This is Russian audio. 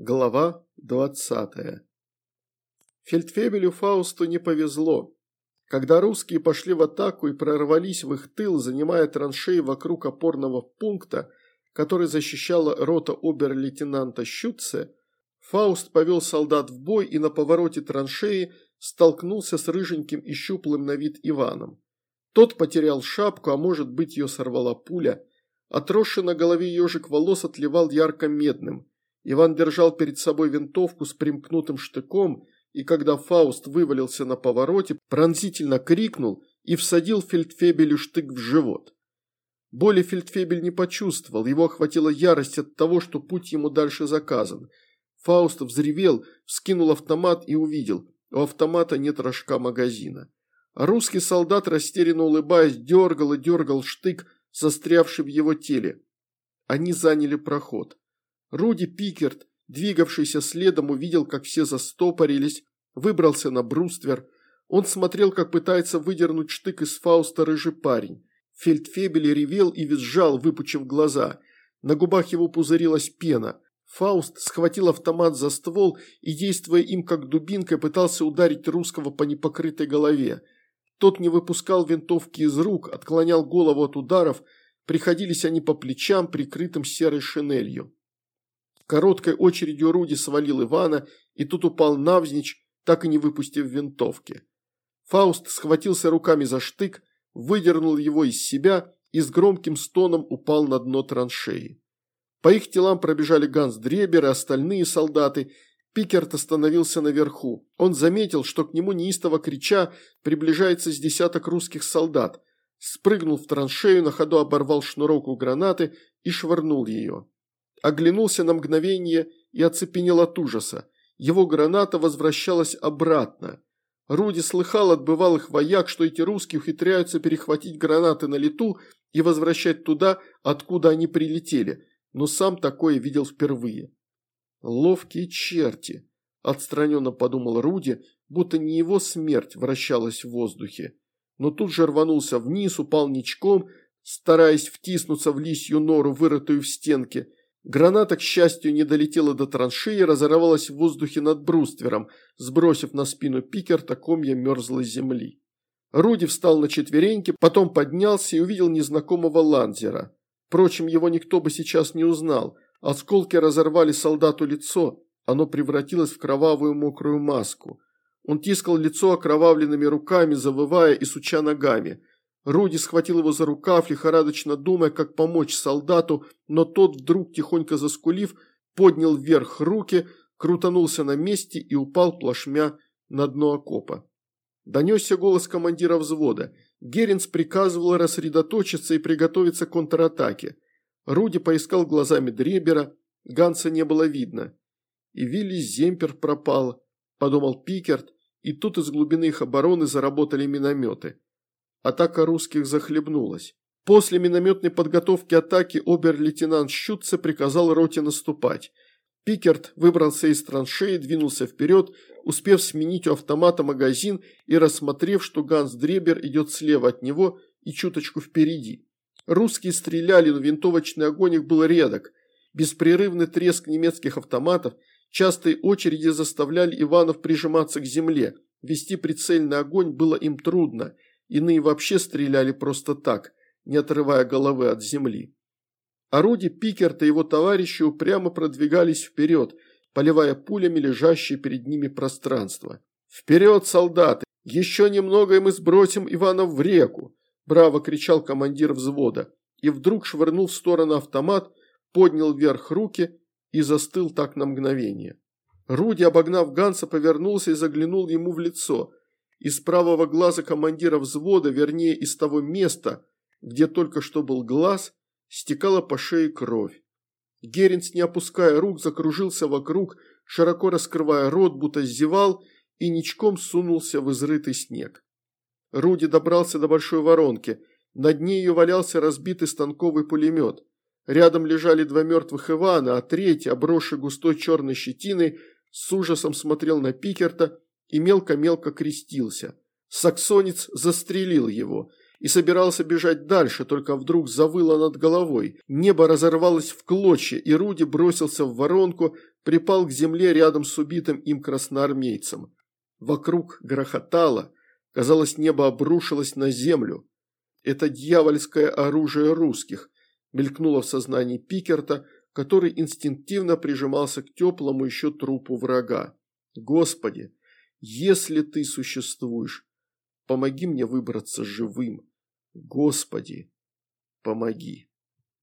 Глава 20. Фельдфебелю Фаусту не повезло. Когда русские пошли в атаку и прорвались в их тыл, занимая траншеи вокруг опорного пункта, который защищала рота обер-лейтенанта Щутце, Фауст повел солдат в бой и на повороте траншеи столкнулся с рыженьким и щуплым на вид Иваном. Тот потерял шапку, а может быть ее сорвала пуля. Отросший на голове ежик волос отливал ярко-медным – Иван держал перед собой винтовку с примкнутым штыком, и когда Фауст вывалился на повороте, пронзительно крикнул и всадил фельдфебелю штык в живот. Боли фельдфебель не почувствовал, его охватила ярость от того, что путь ему дальше заказан. Фауст взревел, вскинул автомат и увидел, у автомата нет рожка магазина. А русский солдат, растерянно улыбаясь, дергал и дергал штык, застрявший в его теле. Они заняли проход. Руди Пикерт, двигавшийся следом, увидел, как все застопорились, выбрался на бруствер. Он смотрел, как пытается выдернуть штык из Фауста рыжий парень. Фельдфебель ревел и визжал, выпучив глаза. На губах его пузырилась пена. Фауст схватил автомат за ствол и, действуя им как дубинкой, пытался ударить русского по непокрытой голове. Тот не выпускал винтовки из рук, отклонял голову от ударов, приходились они по плечам, прикрытым серой шинелью. Короткой очередью Руди свалил Ивана, и тут упал навзничь, так и не выпустив винтовки. Фауст схватился руками за штык, выдернул его из себя и с громким стоном упал на дно траншеи. По их телам пробежали Ганс Дребер и остальные солдаты. Пикерт остановился наверху. Он заметил, что к нему неистово крича приближается с десяток русских солдат. Спрыгнул в траншею, на ходу оборвал шнурок у гранаты и швырнул ее. Оглянулся на мгновение и оцепенел от ужаса. Его граната возвращалась обратно. Руди слыхал от бывалых вояк, что эти русские ухитряются перехватить гранаты на лету и возвращать туда, откуда они прилетели, но сам такое видел впервые. «Ловкие черти», – отстраненно подумал Руди, будто не его смерть вращалась в воздухе. Но тут же рванулся вниз, упал ничком, стараясь втиснуться в лисью нору, вырытую в стенке – Граната, к счастью, не долетела до траншеи, разорвалась в воздухе над бруствером, сбросив на спину Пикерта комья мерзлой земли. Руди встал на четвереньки, потом поднялся и увидел незнакомого ланзера. Впрочем, его никто бы сейчас не узнал. Осколки разорвали солдату лицо, оно превратилось в кровавую мокрую маску. Он тискал лицо окровавленными руками, завывая и суча ногами. Руди схватил его за рукав, лихорадочно думая, как помочь солдату, но тот, вдруг тихонько заскулив, поднял вверх руки, крутанулся на месте и упал плашмя на дно окопа. Донесся голос командира взвода. Геринс приказывал рассредоточиться и приготовиться к контратаке. Руди поискал глазами Дребера, Ганса не было видно. И Вилли Земпер пропал, подумал Пикерт, и тут из глубины их обороны заработали минометы. Атака русских захлебнулась. После минометной подготовки атаки обер-лейтенант Щутце приказал роте наступать. Пикерт выбрался из траншеи, двинулся вперед, успев сменить у автомата магазин и рассмотрев, что Ганс Дребер идет слева от него и чуточку впереди. Русские стреляли, но винтовочный огонь их был редок. Беспрерывный треск немецких автоматов, частые очереди заставляли Иванов прижиматься к земле. Вести прицельный огонь было им трудно – Иные вообще стреляли просто так, не отрывая головы от земли. Орудия Пикерта и его товарищи упрямо продвигались вперед, поливая пулями лежащее перед ними пространство. «Вперед, солдаты! Еще немного и мы сбросим Иванов в реку!» – браво кричал командир взвода. И вдруг швырнул в сторону автомат, поднял вверх руки и застыл так на мгновение. Руди, обогнав Ганса, повернулся и заглянул ему в лицо. Из правого глаза командира взвода, вернее из того места, где только что был глаз, стекала по шее кровь. Геринс, не опуская рук, закружился вокруг, широко раскрывая рот, будто зевал, и ничком сунулся в изрытый снег. Руди добрался до большой воронки. На дне ее валялся разбитый станковый пулемет. Рядом лежали два мертвых Ивана, а третий, обросший густой черной щетиной, с ужасом смотрел на Пикерта и мелко-мелко крестился. Саксонец застрелил его. и собирался бежать дальше, только вдруг завыло над головой. Небо разорвалось в клочья, и Руди бросился в воронку, припал к земле рядом с убитым им красноармейцем. Вокруг грохотало, казалось, небо обрушилось на землю. Это дьявольское оружие русских, мелькнуло в сознании Пикерта, который инстинктивно прижимался к теплому еще трупу врага. Господи, если ты существуешь, помоги мне выбраться живым. Господи, помоги.